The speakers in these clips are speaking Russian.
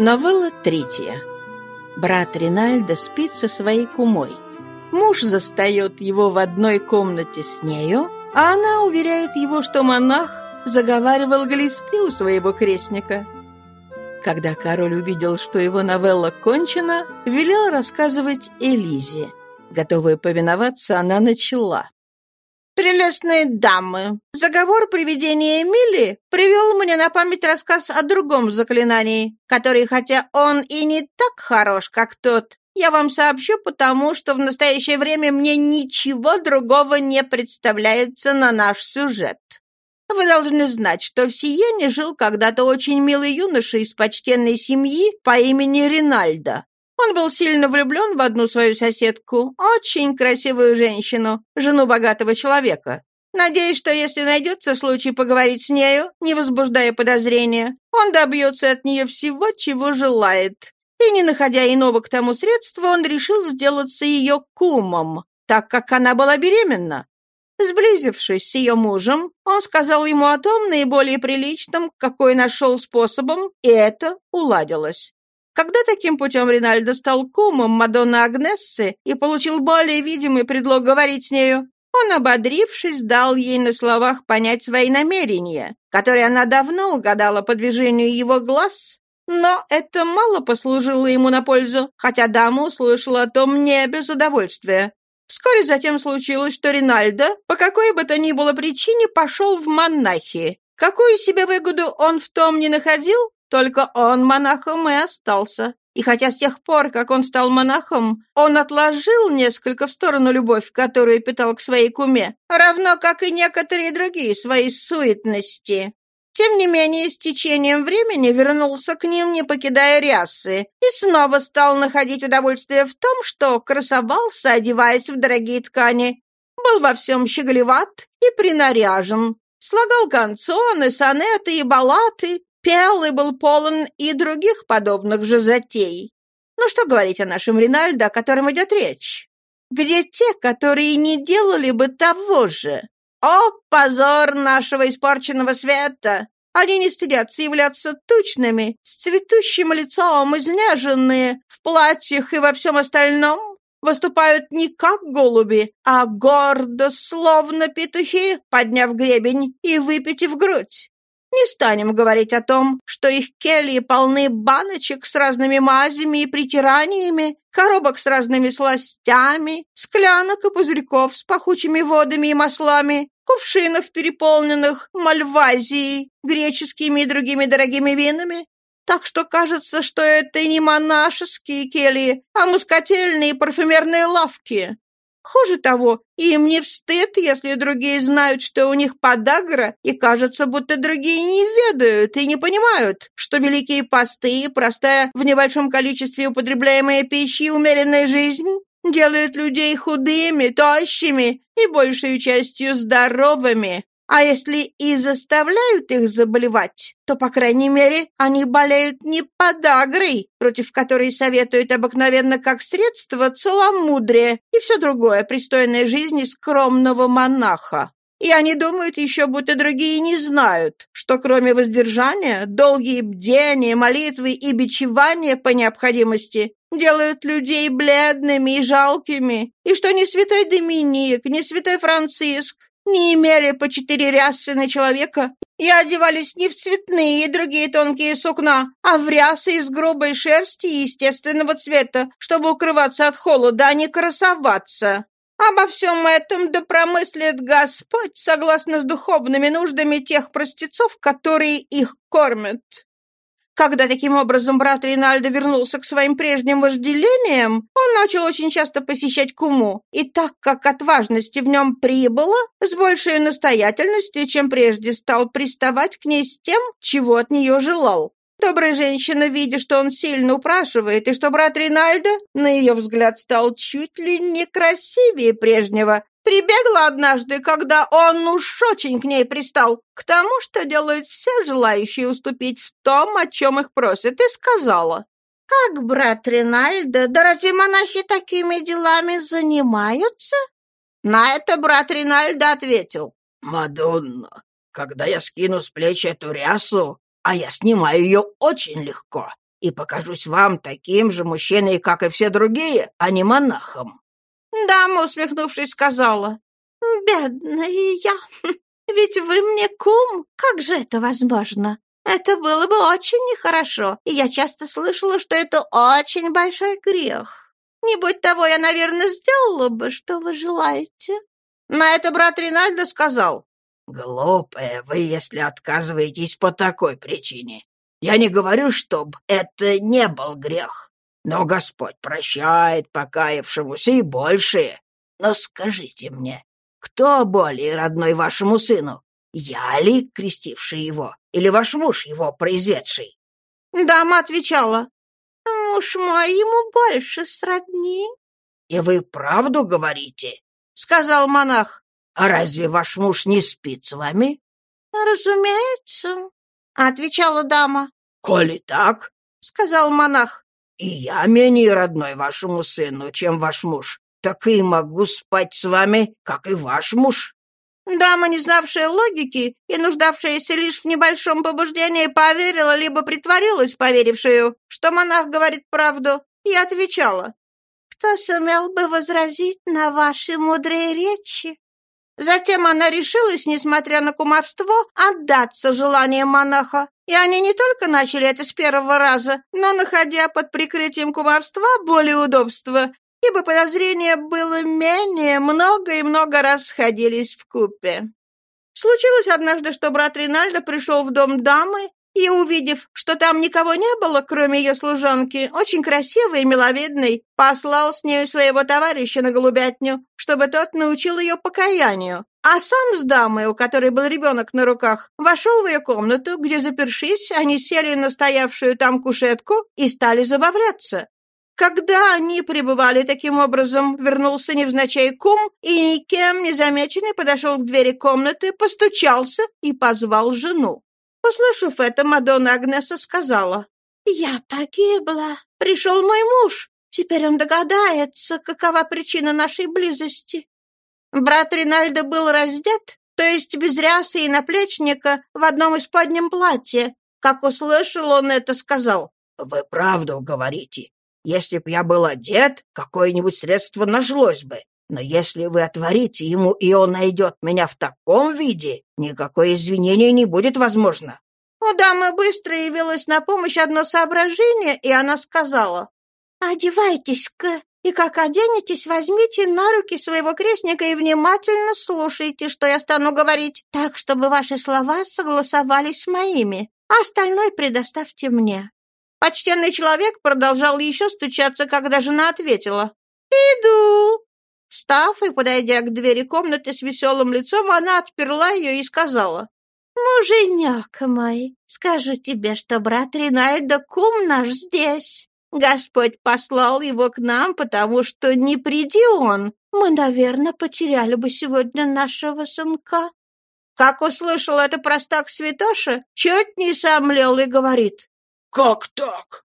Новелла третья. Брат Ринальдо спит со своей кумой. Муж застает его в одной комнате с нею, а она уверяет его, что монах заговаривал глисты у своего крестника. Когда король увидел, что его новелла кончена, велел рассказывать Элизе. Готовая повиноваться, она начала. «Прелестные дамы, заговор привидения Эмили привел мне на память рассказ о другом заклинании, который, хотя он и не так хорош, как тот, я вам сообщу, потому что в настоящее время мне ничего другого не представляется на наш сюжет. Вы должны знать, что в Сиене жил когда-то очень милый юноша из почтенной семьи по имени Ринальдо. Он был сильно влюблен в одну свою соседку, очень красивую женщину, жену богатого человека. Надеюсь, что если найдется случай поговорить с нею, не возбуждая подозрения, он добьется от нее всего, чего желает. И, не находя иного к тому средства, он решил сделаться ее кумом, так как она была беременна. Сблизившись с ее мужем, он сказал ему о том наиболее приличном, какой нашел способом, и это уладилось. Когда таким путем Ринальдо стал кумом Мадонны Агнессы и получил более видимый предлог говорить с нею, он, ободрившись, дал ей на словах понять свои намерения, которые она давно угадала по движению его глаз, но это мало послужило ему на пользу, хотя дама услышала о том не без удовольствия. Вскоре затем случилось, что Ринальдо, по какой бы то ни было причине, пошел в монахи. Какую себе выгоду он в том не находил, только он монахом и остался. И хотя с тех пор, как он стал монахом, он отложил несколько в сторону любовь, которую питал к своей куме, равно как и некоторые другие свои суетности. Тем не менее, с течением времени вернулся к ним, не покидая рясы, и снова стал находить удовольствие в том, что красовался, одеваясь в дорогие ткани, был во всем щеголеват и принаряжен, слагал канцоны, сонеты и баллаты, пел и был полон и других подобных же затей. Ну что говорить о нашем Ринальдо, о котором идет речь? Где те, которые не делали бы того же? О, позор нашего испорченного света! Они не стыдятся являться тучными, с цветущим лицом, изнеженные, в платьях и во всем остальном. Выступают не как голуби, а гордо, словно петухи, подняв гребень и выпитив грудь. Не станем говорить о том, что их кельи полны баночек с разными мазями и притираниями, коробок с разными сластями, склянок и пузырьков с пахучими водами и маслами, кувшинов, переполненных мальвазией, греческими и другими дорогими винами. Так что кажется, что это не монашеские кельи, а мускательные парфюмерные лавки. Хуже того, им не встыд, если другие знают, что у них подагра, и кажется, будто другие не ведают и не понимают, что великие посты простая в небольшом количестве употребляемая пища и умеренная жизнь делают людей худыми, тощими и большей частью здоровыми, а если и заставляют их заболевать, то, по крайней мере, они болеют не подагрой, против которой советуют обыкновенно как средство целомудрие и все другое пристойной жизни скромного монаха. И они думают еще, будто другие не знают, что кроме воздержания, долгие бдения, молитвы и бичевания по необходимости делают людей бледными и жалкими, и что ни святой Доминик, ни святой Франциск не имели по четыре рясы на человека и одевались не в цветные и другие тонкие сукна, а в рясы из грубой шерсти естественного цвета, чтобы укрываться от холода, а не красоваться. Обо всем этом да промыслит Господь согласно с духовными нуждами тех простецов, которые их кормят. Когда таким образом брат Ринальдо вернулся к своим прежним вожделениям, он начал очень часто посещать куму, и так как от важности в нем прибыло, с большей настоятельностью, чем прежде, стал приставать к ней с тем, чего от нее желал. Добрая женщина, видя, что он сильно упрашивает, и что брат Ринальдо, на ее взгляд, стал чуть ли не красивее прежнего, Прибегла однажды, когда он уж очень к ней пристал, к тому, что делают все желающие уступить в том, о чем их просят, и сказала. «Как, брат Ринальдо, да разве монахи такими делами занимаются?» На это брат Ринальдо ответил. «Мадонна, когда я скину с плеч эту рясу, а я снимаю ее очень легко, и покажусь вам таким же мужчиной, как и все другие, а не монахом». Дама, усмехнувшись, сказала, «Бедная я, ведь вы мне кум, как же это возможно? Это было бы очень нехорошо, и я часто слышала, что это очень большой грех. Не будь того, я, наверное, сделала бы, что вы желаете». На это брат Ринальдо сказал, «Глупая вы, если отказываетесь по такой причине. Я не говорю, чтоб это не был грех, но Господь прощает покаявшемуся и большее. Но скажите мне, кто более родной вашему сыну? Я ли, крестивший его, или ваш муж его произведший?» Дама отвечала, «Муж мой ему больше сродни». «И вы правду говорите?» — сказал монах. «А разве ваш муж не спит с вами?» «Разумеется», — отвечала дама. «Коли так», — сказал монах, — «и я менее родной вашему сыну, чем ваш муж, так и могу спать с вами, как и ваш муж». Дама, не знавшая логики и нуждавшаяся лишь в небольшом побуждении, поверила, либо притворилась поверившую, что монах говорит правду, и отвечала. «Кто сумел бы возразить на ваши мудрые речи?» Затем она решилась, несмотря на кумовство, отдаться желаниям монаха. И они не только начали это с первого раза, но, находя под прикрытием кумовства более удобства, ибо подозрения было менее, много и много раз сходились в купе. Случилось однажды, что брат Ринальдо пришел в дом дамы и, увидев, что там никого не было, кроме ее служанки, очень красивой и миловидной, послал с нею своего товарища на голубятню, чтобы тот научил ее покаянию. А сам с дамой, у которой был ребенок на руках, вошел в ее комнату, где, запершись, они сели на стоявшую там кушетку и стали забавляться. Когда они пребывали таким образом, вернулся невзначай кум и никем не замеченный подошел к двери комнаты, постучался и позвал жену. Услышав это, Мадонна Агнеса сказала, «Я погибла. Пришел мой муж. Теперь он догадается, какова причина нашей близости». Брат Ринальдо был раздет, то есть без рясы и наплечника, в одном из подним платье. Как услышал он это, сказал, «Вы правду говорите. Если б я был одет, какое-нибудь средство нашлось бы. Но если вы отворите ему, и он найдет меня в таком виде, никакое извинение не будет возможно». У дамы быстро явилось на помощь одно соображение, и она сказала, «Одевайтесь-ка, и как оденетесь, возьмите на руки своего крестника и внимательно слушайте, что я стану говорить, так, чтобы ваши слова согласовались с моими, а остальное предоставьте мне». Почтенный человек продолжал еще стучаться, когда жена ответила, «Иду». Встав и подойдя к двери комнаты с веселым лицом, она отперла ее и сказала, «Муженек мой, скажу тебе, что брат Ринальдо кум наш здесь. Господь послал его к нам, потому что не приди он, мы, наверное, потеряли бы сегодня нашего сынка». Как услышал это простак Святоша, чуть не сомлел и говорит, «Как так?»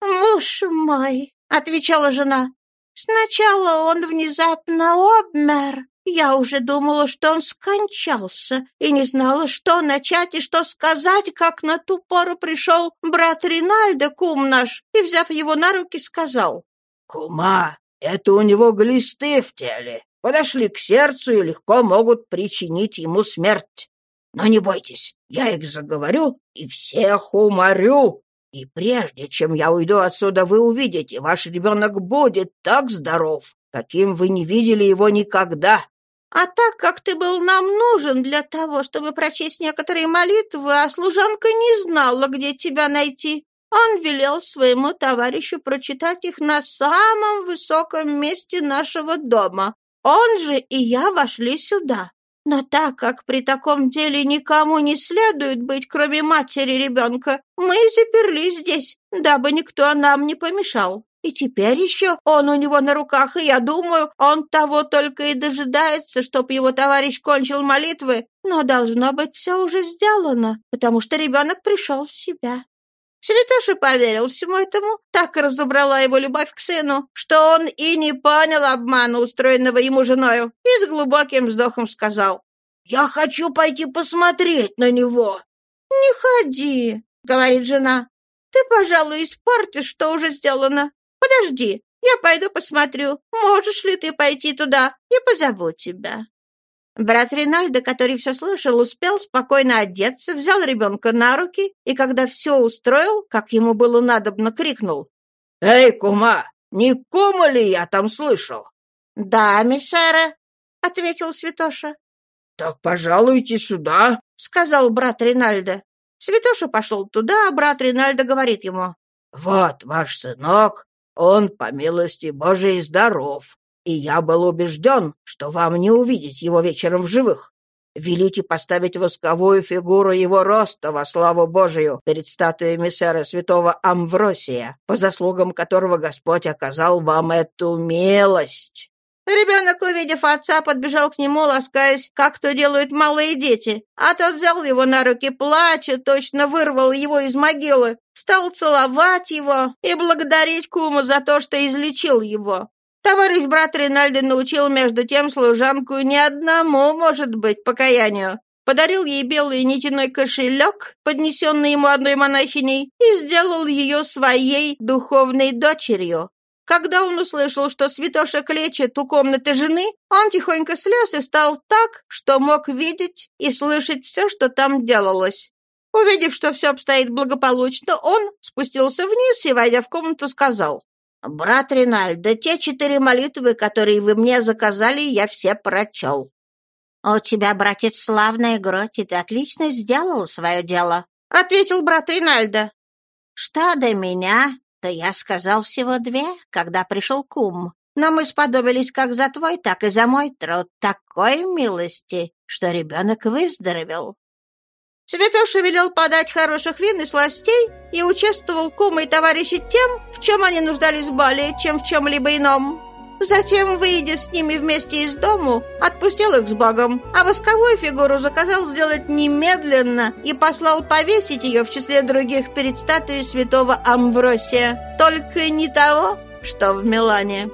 «Муж мой», — отвечала жена, Сначала он внезапно обмер. Я уже думала, что он скончался, и не знала, что начать и что сказать, как на ту пору пришел брат Ринальдо, кум наш, и, взяв его на руки, сказал. «Кума, это у него глисты в теле. Подошли к сердцу и легко могут причинить ему смерть. Но не бойтесь, я их заговорю и всех уморю, и прежде чем я уйду отсюда, вы увидите, ваш ребенок будет так здоров, каким вы не видели его никогда. А так как ты был нам нужен для того, чтобы прочесть некоторые молитвы, а служанка не знала, где тебя найти, он велел своему товарищу прочитать их на самом высоком месте нашего дома. Он же и я вошли сюда. Но так как при таком деле никому не следует быть, кроме матери ребенка, мы заперлись здесь, дабы никто нам не помешал. И теперь еще он у него на руках, и я думаю, он того только и дожидается, чтоб его товарищ кончил молитвы. Но должно быть все уже сделано, потому что ребенок пришел в себя. Святоша поверил всему этому, так разобрала его любовь к сыну, что он и не понял обмана, устроенного ему женою, и с глубоким вздохом сказал, «Я хочу пойти посмотреть на него». «Не ходи», — говорит жена. Ты, пожалуй, испортишь, что уже сделано. Подожди, я пойду посмотрю, можешь ли ты пойти туда, и позову тебя». Брат Ринальдо, который все слышал, успел спокойно одеться, взял ребенка на руки и, когда все устроил, как ему было надобно, крикнул. «Эй, кума, не кума ли я там слышал?» «Да, миссара», — ответил святоша. «Так пожалуйте сюда», — сказал брат Ринальдо. Святоша пошел туда, а брат Ринальдо говорит ему. «Вот ваш сынок, он, по милости Божией, здоров и я был убежден, что вам не увидеть его вечером в живых. Велите поставить восковую фигуру его роста во славу Божию перед статуей миссера святого Амвросия, по заслугам которого Господь оказал вам эту милость». Ребенок, увидев отца, подбежал к нему, ласкаясь, как то делают малые дети. А тот взял его на руки, плача, точно вырвал его из могилы, стал целовать его и благодарить куму за то, что излечил его. Товарищ брат Ринальди научил между тем служанку ни одному, может быть, покаянию. Подарил ей белый нитяной кошелек, поднесенный ему одной монахиней, и сделал ее своей духовной дочерью. Когда он услышал, что святоша клечет у комнаты жены, он тихонько слез и стал так, что мог видеть и слышать все, что там делалось. Увидев, что все обстоит благополучно, он спустился вниз и, войдя в комнату, сказал, «Брат Ринальдо, те четыре молитвы, которые вы мне заказали, я все прочел». «У тебя, братец, славная грудь, и ты отлично сделал свое дело», — ответил брат Ринальдо. «Что до меня, то я сказал всего две, когда пришел кум. Но мы сподобились как за твой, так и за мой труд такой милости, что ребенок выздоровел. Святоша велел подать хороших вин и сластей и участвовал кума и товарищи тем, в чем они нуждались более, чем в чем-либо ином. Затем, выйдя с ними вместе из дому, отпустил их с Богом, а восковую фигуру заказал сделать немедленно и послал повесить ее в числе других перед статуей святого Амвросия, только не того, что в Милане.